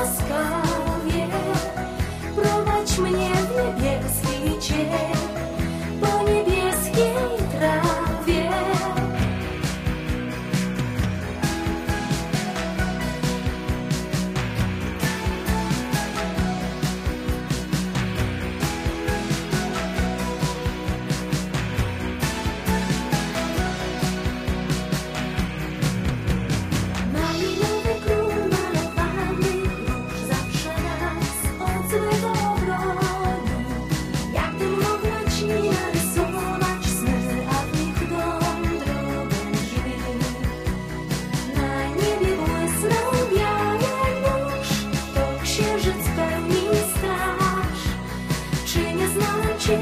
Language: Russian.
the sky. знала, че